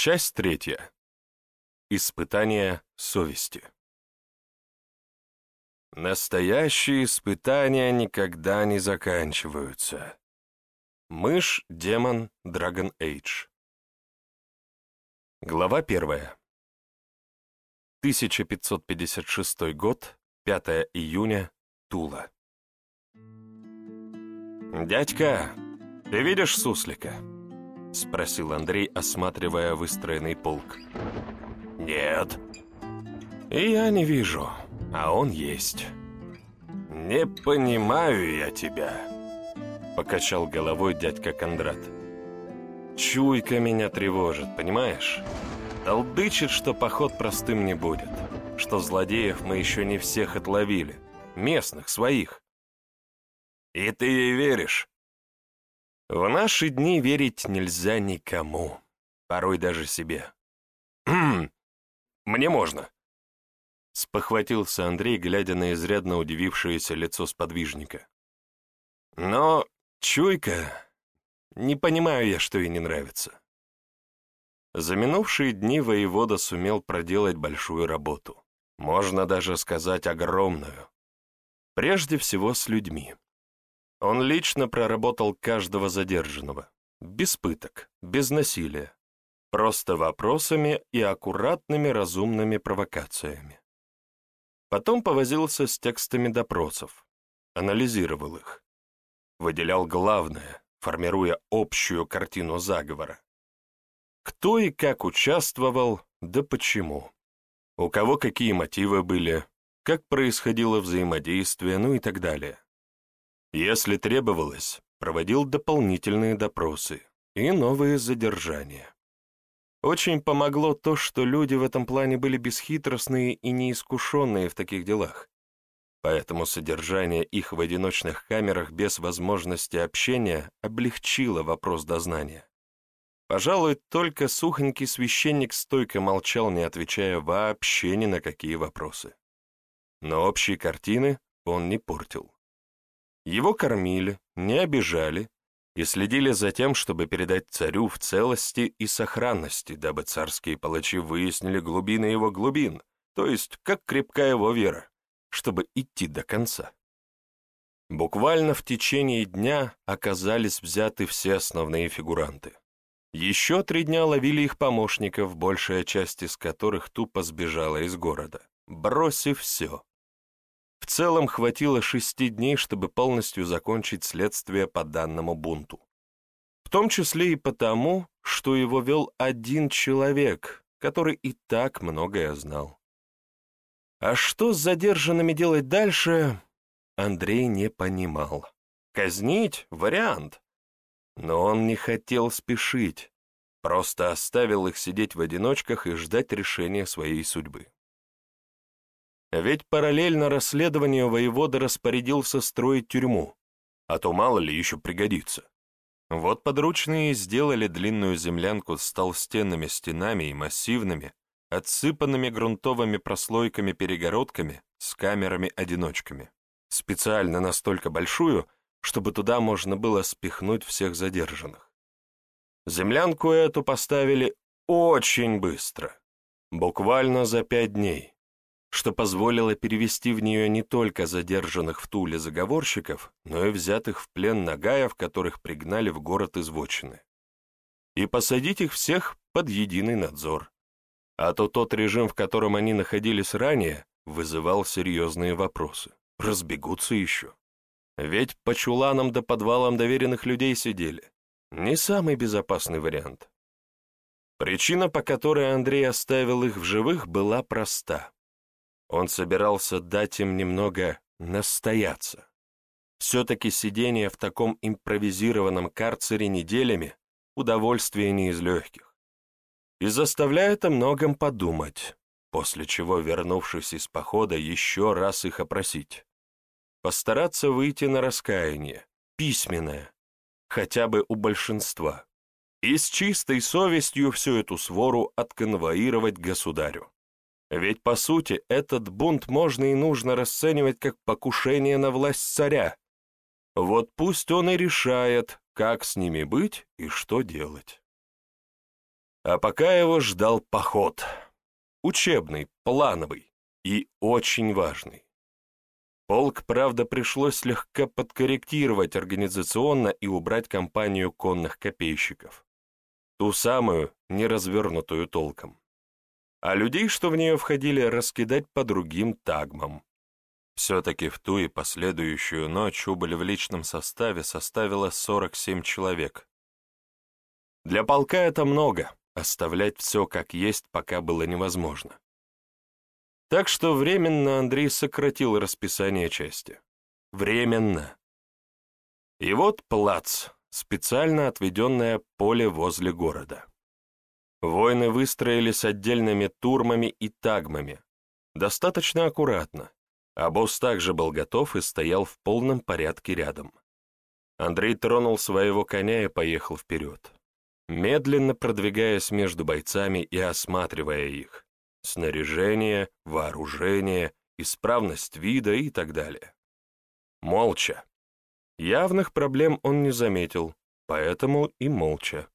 Часть третья. Испытание совести. Настоящие испытания никогда не заканчиваются. Мышь, демон, Dragon Age. Глава первая. 1556 год, 5 июня, Тула. «Дядька, ты видишь суслика?» — спросил Андрей, осматривая выстроенный полк. «Нет». «И я не вижу, а он есть». «Не понимаю я тебя», — покачал головой дядька Кондрат. «Чуйка меня тревожит, понимаешь? Толдычит, что поход простым не будет, что злодеев мы еще не всех отловили, местных, своих». «И ты ей веришь?» В наши дни верить нельзя никому, порой даже себе. «Хм, мне можно!» Спохватился Андрей, глядя на изрядно удивившееся лицо сподвижника. «Но, чуйка, не понимаю я, что ей не нравится». За минувшие дни воевода сумел проделать большую работу. Можно даже сказать огромную. Прежде всего с людьми. Он лично проработал каждого задержанного, без пыток, без насилия, просто вопросами и аккуратными разумными провокациями. Потом повозился с текстами допросов, анализировал их, выделял главное, формируя общую картину заговора. Кто и как участвовал, да почему. У кого какие мотивы были, как происходило взаимодействие, ну и так далее. Если требовалось, проводил дополнительные допросы и новые задержания. Очень помогло то, что люди в этом плане были бесхитростные и неискушенные в таких делах. Поэтому содержание их в одиночных камерах без возможности общения облегчило вопрос дознания. Пожалуй, только сухонький священник стойко молчал, не отвечая вообще ни на какие вопросы. Но общей картины он не портил. Его кормили, не обижали и следили за тем, чтобы передать царю в целости и сохранности, дабы царские палачи выяснили глубины его глубин, то есть как крепка его вера, чтобы идти до конца. Буквально в течение дня оказались взяты все основные фигуранты. Еще три дня ловили их помощников, большая часть из которых тупо сбежала из города, бросив все в целом хватило шести дней, чтобы полностью закончить следствие по данному бунту. В том числе и потому, что его вел один человек, который и так многое знал. А что с задержанными делать дальше, Андрей не понимал. Казнить — вариант. Но он не хотел спешить, просто оставил их сидеть в одиночках и ждать решения своей судьбы. Ведь параллельно расследованию воевода распорядился строить тюрьму, а то мало ли еще пригодится. Вот подручные сделали длинную землянку с толстенными стенами и массивными, отсыпанными грунтовыми прослойками-перегородками с камерами-одиночками. Специально настолько большую, чтобы туда можно было спихнуть всех задержанных. Землянку эту поставили очень быстро, буквально за пять дней что позволило перевести в нее не только задержанных в Туле заговорщиков, но и взятых в плен нагаев, которых пригнали в город из Вотчины, и посадить их всех под единый надзор. А то тот режим, в котором они находились ранее, вызывал серьезные вопросы. Разбегутся еще. Ведь по чуланам да подвалам доверенных людей сидели. Не самый безопасный вариант. Причина, по которой Андрей оставил их в живых, была проста. Он собирался дать им немного настояться. Все-таки сидение в таком импровизированном карцере неделями — удовольствие не из легких. И заставляет о многом подумать, после чего, вернувшись из похода, еще раз их опросить. Постараться выйти на раскаяние, письменное, хотя бы у большинства, и с чистой совестью всю эту свору отконвоировать государю. Ведь, по сути, этот бунт можно и нужно расценивать как покушение на власть царя. Вот пусть он и решает, как с ними быть и что делать. А пока его ждал поход. Учебный, плановый и очень важный. Полк, правда, пришлось слегка подкорректировать организационно и убрать компанию конных копейщиков. Ту самую, не развернутую толком. А людей, что в нее входили, раскидать по другим тагмам. Все-таки в ту и последующую ночь убыль в личном составе составила 47 человек. Для полка это много, оставлять все как есть пока было невозможно. Так что временно Андрей сократил расписание части. Временно. И вот плац, специально отведенное поле возле города. Воины выстроились отдельными турмами и тагмами, достаточно аккуратно, а босс также был готов и стоял в полном порядке рядом. Андрей тронул своего коня и поехал вперед, медленно продвигаясь между бойцами и осматривая их снаряжение, вооружение, исправность вида и так далее. Молча. Явных проблем он не заметил, поэтому и молча.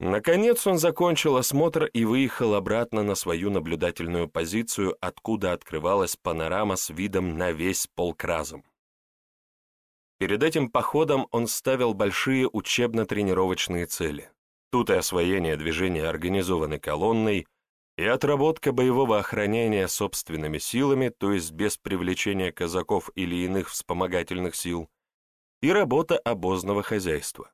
Наконец он закончил осмотр и выехал обратно на свою наблюдательную позицию, откуда открывалась панорама с видом на весь полк разом. Перед этим походом он ставил большие учебно-тренировочные цели. Тут и освоение движения организованной колонной, и отработка боевого охранения собственными силами, то есть без привлечения казаков или иных вспомогательных сил, и работа обозного хозяйства,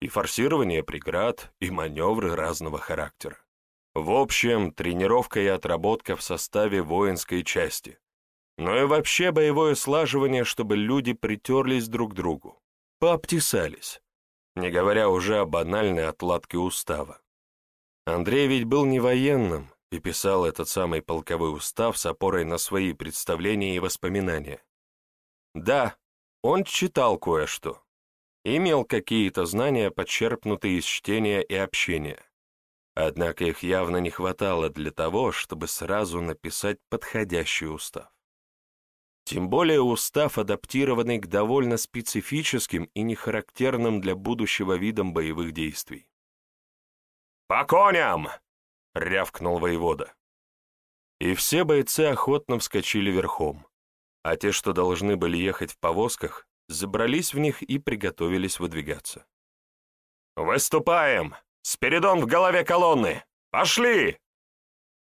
и форсирование преград, и маневры разного характера. В общем, тренировка и отработка в составе воинской части, но и вообще боевое слаживание, чтобы люди притерлись друг к другу, пообтесались, не говоря уже о банальной отладке устава. Андрей ведь был не военным, и писал этот самый полковой устав с опорой на свои представления и воспоминания. Да, он читал кое-что, имел какие-то знания, подчерпнутые из чтения и общения. Однако их явно не хватало для того, чтобы сразу написать подходящий устав. Тем более устав, адаптированный к довольно специфическим и нехарактерным для будущего видам боевых действий. «По коням!» — рявкнул воевода. И все бойцы охотно вскочили верхом, а те, что должны были ехать в повозках, забрались в них и приготовились выдвигаться. «Выступаем! Спиридон в голове колонны! Пошли!»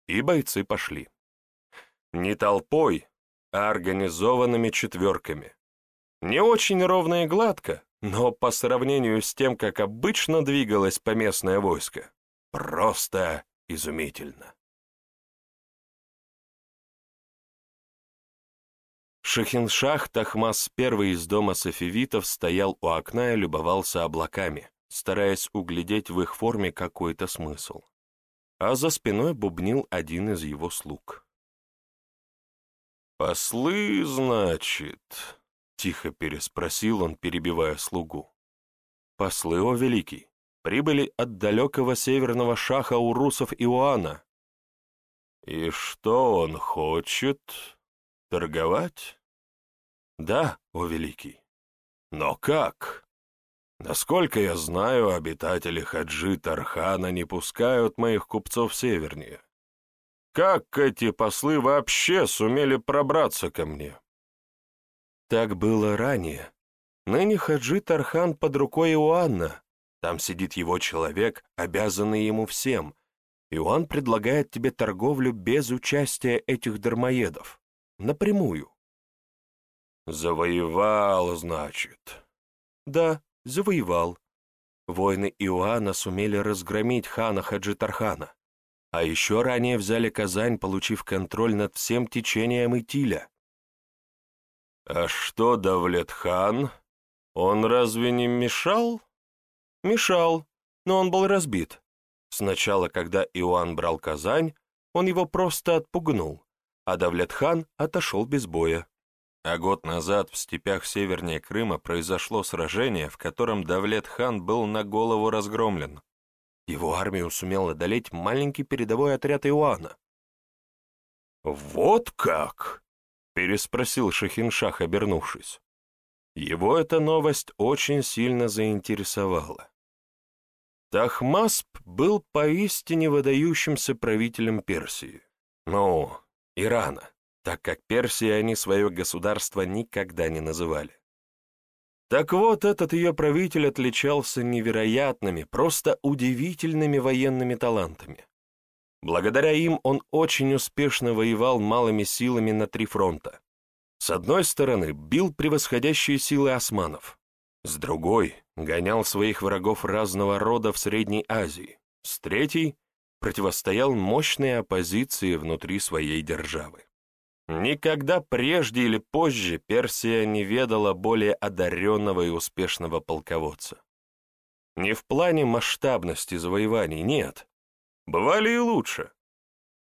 И бойцы пошли. Не толпой, а организованными четверками. Не очень ровно и гладко, но по сравнению с тем, как обычно двигалось поместное войско, просто изумительно. Шахиншах Тахмас I из дома Софивитов стоял у окна и любовался облаками, стараясь углядеть в их форме какой-то смысл. А за спиной бубнил один из его слуг. «Послы, значит?» — тихо переспросил он, перебивая слугу. «Послы, о великий!» прибыли от далекого северного шаха урусов Иоанна. И что он хочет? Торговать? Да, о великий. Но как? Насколько я знаю, обитатели Хаджи Тархана не пускают моих купцов севернее. Как эти послы вообще сумели пробраться ко мне? Так было ранее. Ныне Хаджи Тархан под рукой Иоанна, там сидит его человек, обязанный ему всем, и он предлагает тебе торговлю без участия этих дармоедов. Напрямую. Завоевал, значит. Да, завоевал. Воины Иоанна сумели разгромить хана Хаджитархана, а еще ранее взяли Казань, получив контроль над всем течением Итиля. А что Давлет-хан? Он разве не мешал? Мешал, но он был разбит. Сначала, когда Иоанн брал Казань, он его просто отпугнул, а Давлетхан отошел без боя. А год назад в степях севернее Крыма произошло сражение, в котором Давлет-хан был на голову разгромлен. Его армию сумел одолеть маленький передовой отряд Иоанна. «Вот как?» — переспросил Шахиншах, обернувшись. Его эта новость очень сильно заинтересовала. Тахмасп был поистине выдающимся правителем Персии. Ну, Ирана, так как Персии они свое государство никогда не называли. Так вот, этот ее правитель отличался невероятными, просто удивительными военными талантами. Благодаря им он очень успешно воевал малыми силами на три фронта. С одной стороны, бил превосходящие силы османов, с другой — гонял своих врагов разного рода в Средней Азии, с третьей — противостоял мощной оппозиции внутри своей державы. Никогда прежде или позже Персия не ведала более одаренного и успешного полководца. Не в плане масштабности завоеваний, нет. Бывали и лучше.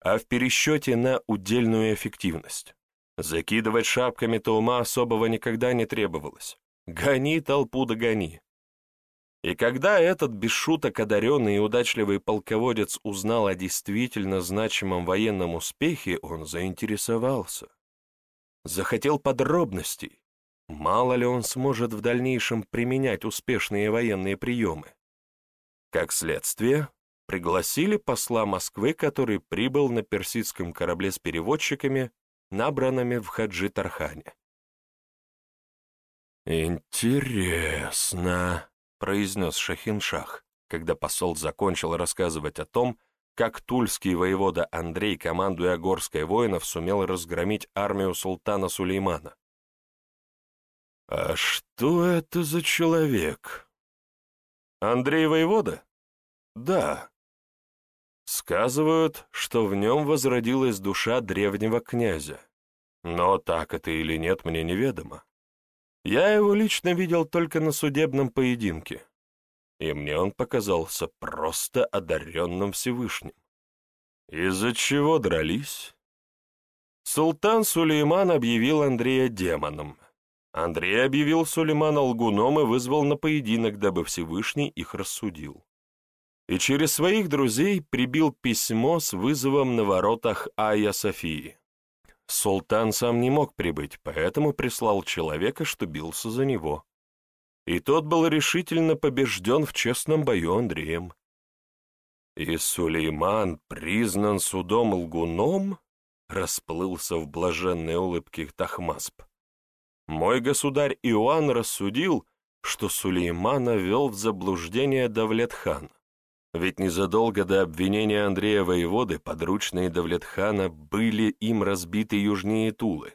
А в пересчете на удельную эффективность. Закидывать шапками-то ума особого никогда не требовалось. Гони толпу догони. И когда этот без шуток одаренный и удачливый полководец узнал о действительно значимом военном успехе, он заинтересовался. Захотел подробностей. Мало ли он сможет в дальнейшем применять успешные военные приемы. Как следствие, пригласили посла Москвы, который прибыл на персидском корабле с переводчиками, набранными в Хаджи-Тархане. «Интересно», произнес Шахиншах, когда посол закончил рассказывать о том, как тульский воевода Андрей, командуя горской воинов, сумел разгромить армию султана Сулеймана. «А что это за человек?» «Андрей воевода?» «Да». Сказывают, что в нем возродилась душа древнего князя. Но так это или нет, мне неведомо. Я его лично видел только на судебном поединке, и мне он показался просто одаренным Всевышним. Из-за чего дрались? Султан Сулейман объявил Андрея демоном. Андрей объявил Сулеймана лгуном и вызвал на поединок, дабы Всевышний их рассудил. И через своих друзей прибил письмо с вызовом на воротах Айя Софии. Султан сам не мог прибыть, поэтому прислал человека, что бился за него. И тот был решительно побежден в честном бою Андреем. И Сулейман признан судом лгуном, расплылся в блаженной улыбке Тахмасп. Мой государь Иоанн рассудил, что Сулеймана вел в заблуждение Давлет-хан. Ведь незадолго до обвинения Андрея Воеводы подручные Давлетхана были им разбиты южнее Тулы.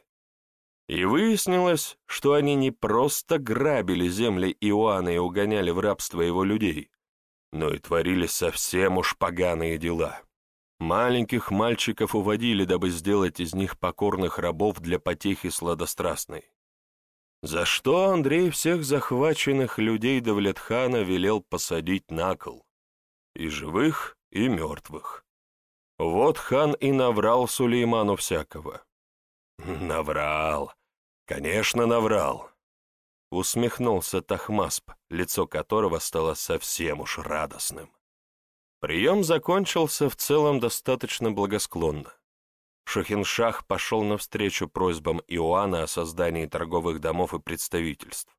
И выяснилось, что они не просто грабили земли Иоанна и угоняли в рабство его людей, но и творили совсем уж поганые дела. Маленьких мальчиков уводили, дабы сделать из них покорных рабов для потехи сладострастной. За что Андрей всех захваченных людей Давлетхана велел посадить на кол и живых, и мертвых. Вот хан и наврал Сулейману всякого. Наврал, конечно, наврал. Усмехнулся Тахмасп, лицо которого стало совсем уж радостным. Прием закончился в целом достаточно благосклонно. Шахиншах пошел навстречу просьбам Иоанна о создании торговых домов и представительств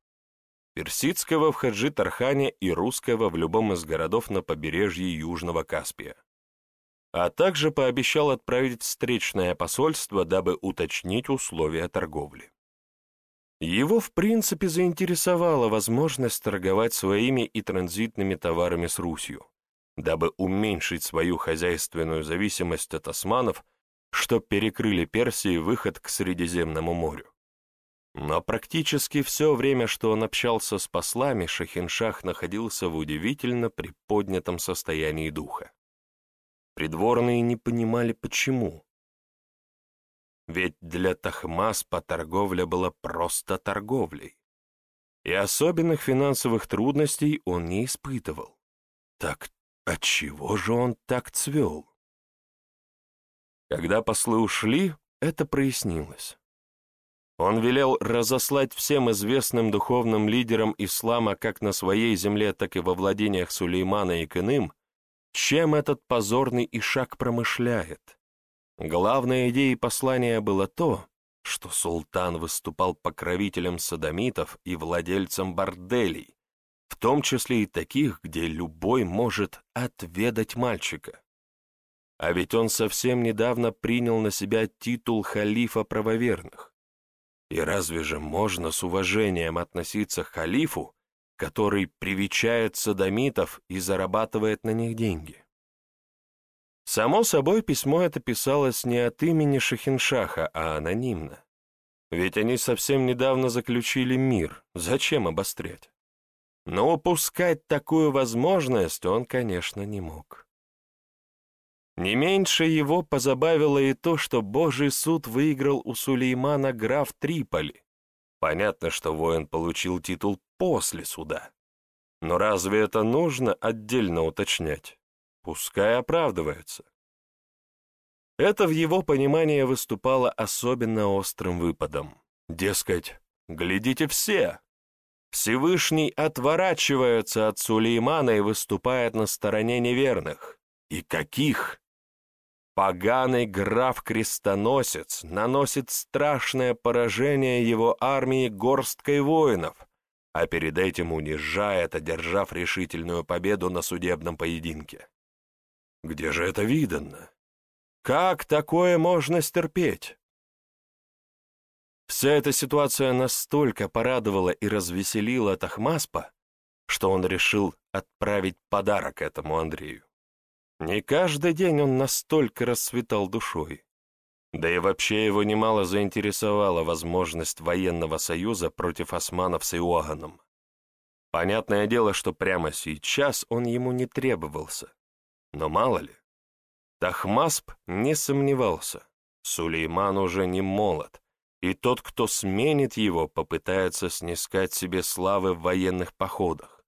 персидского в Хаджи-Тархане и русского в любом из городов на побережье Южного Каспия. А также пообещал отправить встречное посольство, дабы уточнить условия торговли. Его, в принципе, заинтересовала возможность торговать своими и транзитными товарами с Русью, дабы уменьшить свою хозяйственную зависимость от османов, что перекрыли Персии выход к Средиземному морю. Но практически все время, что он общался с послами, Шахиншах находился в удивительно приподнятом состоянии духа. Придворные не понимали, почему. Ведь для Тахмаспа торговля была просто торговлей. И особенных финансовых трудностей он не испытывал. Так отчего же он так цвел? Когда послы ушли, это прояснилось. Он велел разослать всем известным духовным лидерам ислама как на своей земле, так и во владениях Сулеймана и Кыным, чем этот позорный Ишак промышляет. Главной идеей послания было то, что султан выступал покровителем садомитов и владельцем борделей, в том числе и таких, где любой может отведать мальчика. А ведь он совсем недавно принял на себя титул халифа правоверных. И разве же можно с уважением относиться к халифу, который привечает садомитов и зарабатывает на них деньги? Само собой, письмо это писалось не от имени Шахиншаха, а анонимно. Ведь они совсем недавно заключили мир, зачем обострять? Но упускать такую возможность он, конечно, не мог. Не меньше его позабавило и то, что Божий суд выиграл у Сулеймана граф Триполи. Понятно, что воин получил титул после суда. Но разве это нужно отдельно уточнять? Пускай оправдывается. Это в его понимании выступало особенно острым выпадом. Дескать, глядите все, Всевышний отворачивается от Сулеймана и выступает на стороне неверных. И каких? Поганый граф-крестоносец наносит страшное поражение его армии горсткой воинов, а перед этим унижает, одержав решительную победу на судебном поединке. Где же это видано? Как такое можно стерпеть? Вся эта ситуация настолько порадовала и развеселила Тахмаспа, что он решил отправить подарок этому Андрею. Не каждый день он настолько расцветал душой. Да и вообще его немало заинтересовала возможность военного союза против османов с Иоганном. Понятное дело, что прямо сейчас он ему не требовался. Но мало ли. Тахмасп не сомневался. Сулейман уже не молод, и тот, кто сменит его, попытается снискать себе славы в военных походах.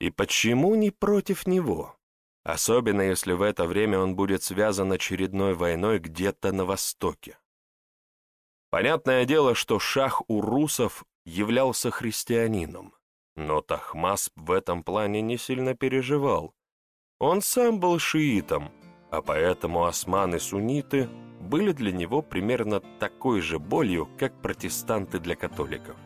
И почему не против него? Особенно если в это время он будет связан очередной войной где-то на востоке. Понятное дело, что шах у русов являлся христианином, но Тахмас в этом плане не сильно переживал. Он сам был шиитом, а поэтому османы-сунниты были для него примерно такой же болью, как протестанты для католиков.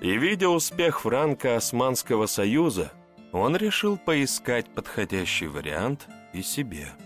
И видя успех Франко-Османского союза, он решил поискать подходящий вариант и себе –